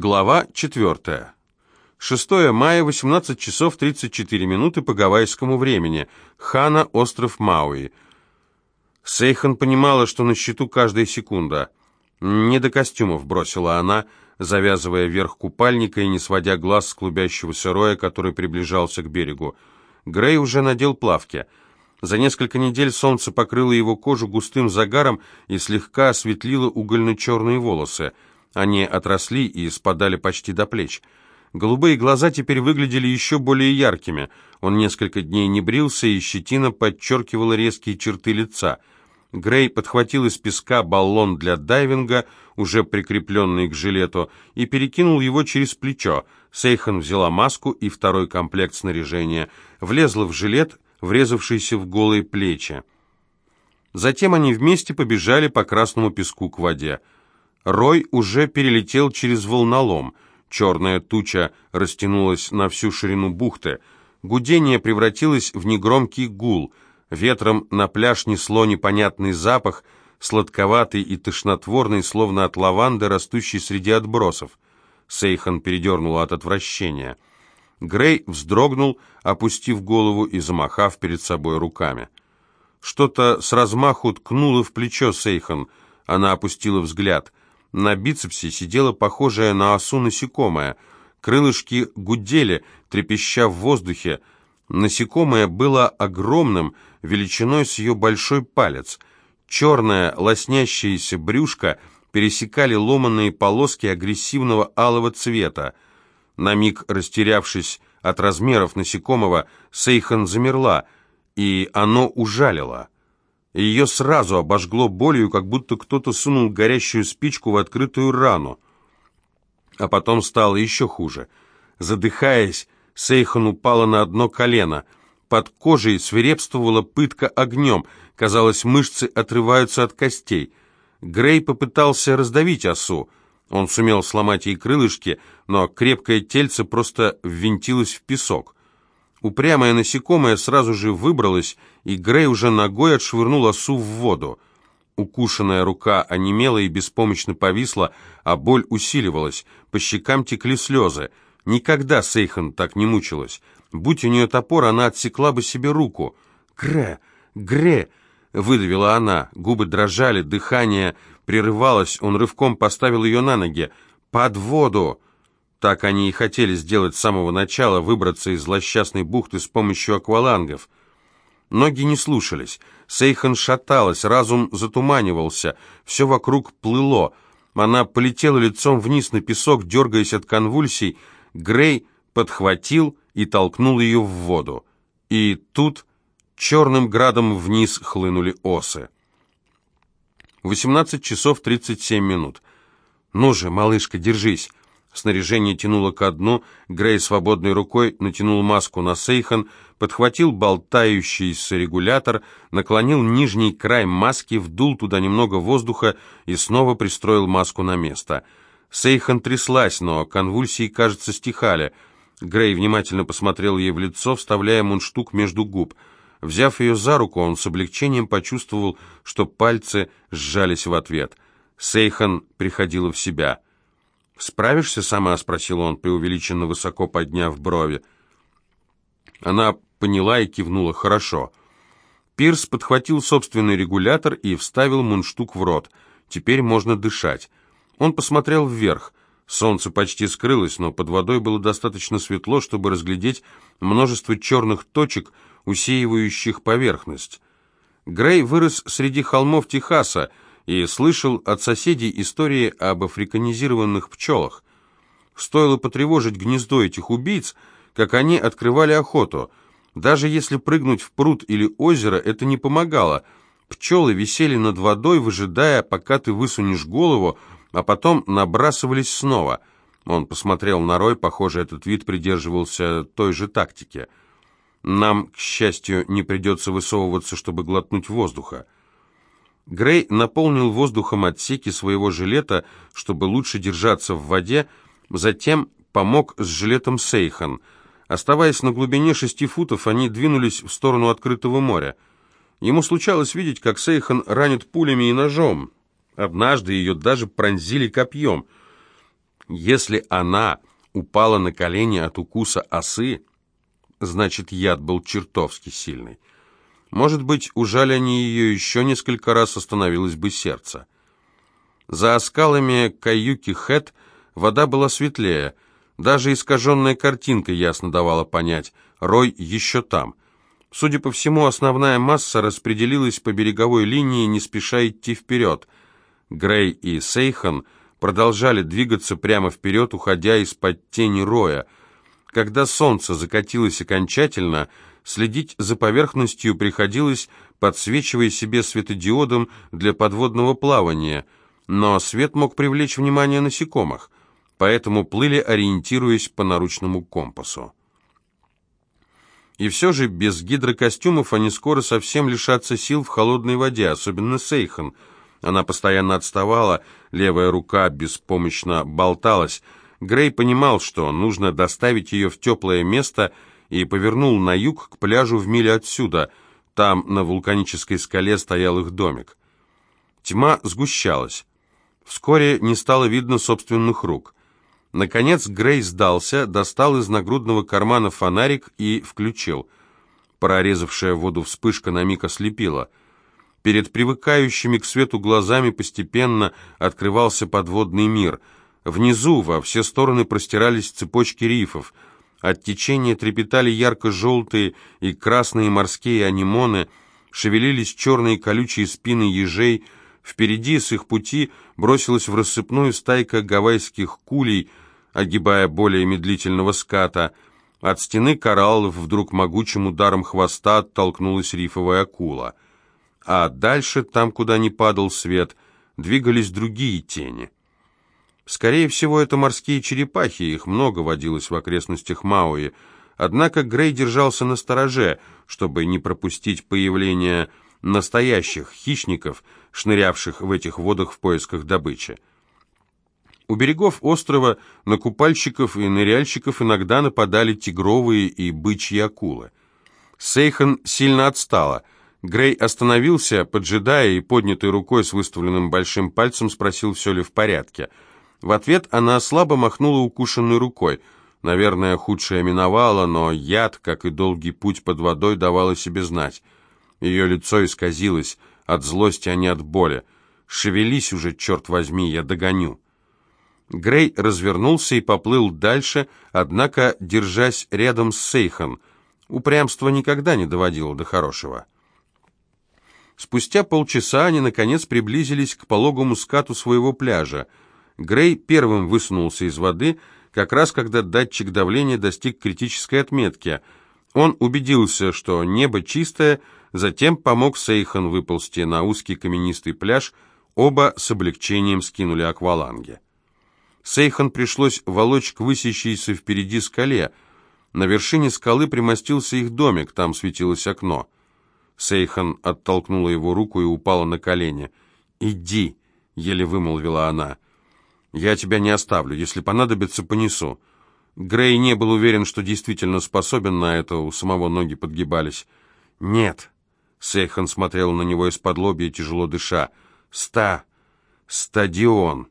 Глава 4. 6 мая, 18 часов 34 минуты по гавайскому времени. Хана, остров Мауи. Сейхан понимала, что на счету каждая секунда. «Не до костюмов», — бросила она, завязывая верх купальника и не сводя глаз с клубящегося роя, который приближался к берегу. Грей уже надел плавки. За несколько недель солнце покрыло его кожу густым загаром и слегка осветлило угольно-черные волосы — они отросли и спадали почти до плеч. Голубые глаза теперь выглядели еще более яркими. Он несколько дней не брился, и щетина подчеркивала резкие черты лица. Грей подхватил из песка баллон для дайвинга, уже прикрепленный к жилету, и перекинул его через плечо. Сейхан взяла маску и второй комплект снаряжения, влезла в жилет, врезавшийся в голые плечи. Затем они вместе побежали по красному песку к воде. Рой уже перелетел через волнолом. Черная туча растянулась на всю ширину бухты. Гудение превратилось в негромкий гул. Ветром на пляж несло непонятный запах, сладковатый и тошнотворный, словно от лаванды, растущей среди отбросов. Сейхан передернула от отвращения. Грей вздрогнул, опустив голову и замахав перед собой руками. Что-то с размаху ткнуло в плечо Сейхан. Она опустила взгляд. На бицепсе сидела похожая на осу насекомое. Крылышки гудели, трепеща в воздухе. Насекомое было огромным, величиной с ее большой палец. Черное, лоснящееся брюшко пересекали ломанные полоски агрессивного алого цвета. На миг растерявшись от размеров насекомого, Сейхан замерла, и оно ужалило ее сразу обожгло болью, как будто кто-то сунул горящую спичку в открытую рану. А потом стало еще хуже. Задыхаясь, Сейхан упала на одно колено. Под кожей свирепствовала пытка огнем. Казалось, мышцы отрываются от костей. Грей попытался раздавить осу. Он сумел сломать ей крылышки, но крепкое тельце просто ввинтилось в песок. Упрямое насекомое сразу же выбралось, и Грей уже ногой отшвырнул осу в воду. Укушенная рука онемела и беспомощно повисла, а боль усиливалась. По щекам текли слезы. Никогда Сейхан так не мучилась. Будь у нее топор, она отсекла бы себе руку. «Гре! Гре!» — выдавила она. Губы дрожали, дыхание прерывалось. Он рывком поставил ее на ноги. «Под воду!» Так они и хотели сделать с самого начала, выбраться из злосчастной бухты с помощью аквалангов. Ноги не слушались. Сейхан шаталась, разум затуманивался, все вокруг плыло. Она полетела лицом вниз на песок, дергаясь от конвульсий. Грей подхватил и толкнул ее в воду. И тут черным градом вниз хлынули осы. 18 часов 37 минут. «Ну же, малышка, держись!» Снаряжение тянуло ко дну, Грей свободной рукой натянул маску на Сейхан, подхватил болтающийся регулятор, наклонил нижний край маски, вдул туда немного воздуха и снова пристроил маску на место. Сейхан тряслась, но конвульсии, кажется, стихали. Грей внимательно посмотрел ей в лицо, вставляя мундштук между губ. Взяв ее за руку, он с облегчением почувствовал, что пальцы сжались в ответ. Сейхан приходила в себя — «Справишься сама?» — спросил он, преувеличенно высоко подняв брови. Она поняла и кивнула «хорошо». Пирс подхватил собственный регулятор и вставил мундштук в рот. Теперь можно дышать. Он посмотрел вверх. Солнце почти скрылось, но под водой было достаточно светло, чтобы разглядеть множество черных точек, усеивающих поверхность. Грей вырос среди холмов Техаса, и слышал от соседей истории об африканизированных пчелах. Стоило потревожить гнездо этих убийц, как они открывали охоту. Даже если прыгнуть в пруд или озеро, это не помогало. Пчелы висели над водой, выжидая, пока ты высунешь голову, а потом набрасывались снова. Он посмотрел на Рой, похоже, этот вид придерживался той же тактики. Нам, к счастью, не придется высовываться, чтобы глотнуть воздуха. Грей наполнил воздухом отсеки своего жилета, чтобы лучше держаться в воде, затем помог с жилетом Сейхан. Оставаясь на глубине шести футов, они двинулись в сторону открытого моря. Ему случалось видеть, как Сейхан ранит пулями и ножом. Однажды ее даже пронзили копьем. Если она упала на колени от укуса осы, значит, яд был чертовски сильный. Может быть, ужали они ее еще несколько раз, остановилось бы сердце. За оскалами Каюки Хэт вода была светлее, даже искаженная картинка ясно давала понять, рой еще там. Судя по всему, основная масса распределилась по береговой линии, не спеша идти вперед. Грей и Сейхан продолжали двигаться прямо вперед, уходя из-под тени роя. Когда солнце закатилось окончательно, следить за поверхностью приходилось, подсвечивая себе светодиодом для подводного плавания, но свет мог привлечь внимание насекомых, поэтому плыли, ориентируясь по наручному компасу. И все же без гидрокостюмов они скоро совсем лишатся сил в холодной воде, особенно Сейхан. Она постоянно отставала, левая рука беспомощно болталась. Грей понимал, что нужно доставить ее в теплое место, и повернул на юг к пляжу в миле отсюда. Там на вулканической скале стоял их домик. Тьма сгущалась. Вскоре не стало видно собственных рук. Наконец Грей сдался, достал из нагрудного кармана фонарик и включил. Прорезавшая воду вспышка на миг ослепила. Перед привыкающими к свету глазами постепенно открывался подводный мир. Внизу во все стороны простирались цепочки рифов. От течения трепетали ярко-желтые и красные морские анимоны, шевелились черные колючие спины ежей, Впереди с их пути бросилась в рассыпную стайка гавайских кулей, огибая более медлительного ската. От стены кораллов вдруг могучим ударом хвоста оттолкнулась рифовая акула. А дальше, там, куда не падал свет, двигались другие тени. Скорее всего, это морские черепахи, их много водилось в окрестностях Мауи. Однако Грей держался на стороже, чтобы не пропустить появление настоящих хищников, шнырявших в этих водах в поисках добычи. У берегов острова на купальщиков и ныряльщиков иногда нападали тигровые и бычьи акулы. Сейхан сильно отстала. Грей остановился, поджидая, и поднятой рукой с выставленным большим пальцем спросил, все ли в порядке. В ответ она слабо махнула укушенной рукой. Наверное, худшее миновало, но яд, как и долгий путь под водой, давал о себе знать. Ее лицо исказилось от злости, а не от боли. «Шевелись уже, черт возьми, я догоню». Грей развернулся и поплыл дальше, однако держась рядом с Сейхан. Упрямство никогда не доводило до хорошего. Спустя полчаса они, наконец, приблизились к пологому скату своего пляжа. Грей первым высунулся из воды, как раз когда датчик давления достиг критической отметки. Он убедился, что небо чистое, затем помог Сейхан выползти на узкий каменистый пляж, оба с облегчением скинули акваланги. Сейхан пришлось волочь к высящейся впереди скале. На вершине скалы примостился их домик, там светилось окно. Сейхан оттолкнула его руку и упала на колени. «Иди», — еле вымолвила она. «Я тебя не оставлю, если понадобится, понесу». Грей не был уверен, что действительно способен на это, у самого ноги подгибались. «Нет», Сейхан смотрел на него из-под лобья, тяжело дыша. «Ста! Стадион!»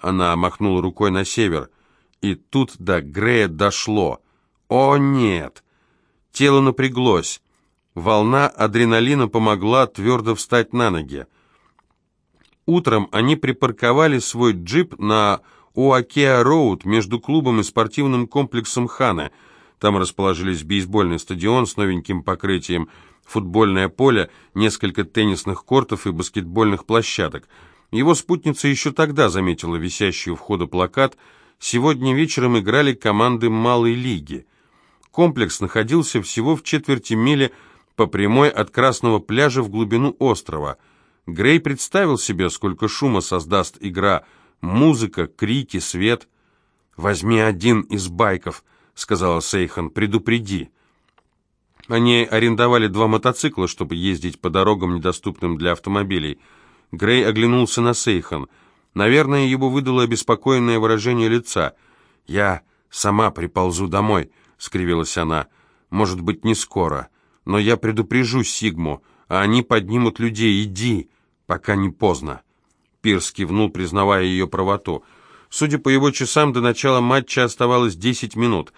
Она махнула рукой на север. И тут до Грея дошло. «О, нет!» Тело напряглось. Волна адреналина помогла твердо встать на ноги. Утром они припарковали свой джип на Уакеа-Роуд между клубом и спортивным комплексом Хана. Там расположились бейсбольный стадион с новеньким покрытием – футбольное поле, несколько теннисных кортов и баскетбольных площадок. Его спутница еще тогда заметила висящий у входа плакат «Сегодня вечером играли команды малой лиги». Комплекс находился всего в четверти мили по прямой от Красного пляжа в глубину острова. Грей представил себе, сколько шума создаст игра. Музыка, крики, свет. «Возьми один из байков», — сказала Сейхан, — «предупреди». Они арендовали два мотоцикла, чтобы ездить по дорогам, недоступным для автомобилей. Грей оглянулся на Сейхан. Наверное, его выдало обеспокоенное выражение лица. «Я сама приползу домой», — скривилась она. «Может быть, не скоро. Но я предупрежу Сигму, а они поднимут людей. Иди, пока не поздно». Пирс кивнул, признавая ее правоту. Судя по его часам, до начала матча оставалось 10 минут.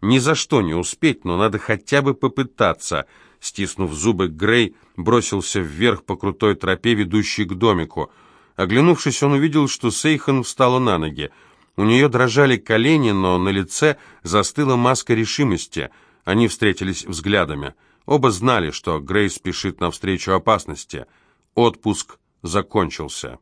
Ни за что не успеть, но надо хотя бы попытаться. Стиснув зубы, Грей бросился вверх по крутой тропе, ведущей к домику. Оглянувшись, он увидел, что Сейхан встала на ноги. У нее дрожали колени, но на лице застыла маска решимости. Они встретились взглядами. Оба знали, что Грей спешит навстречу опасности. Отпуск закончился.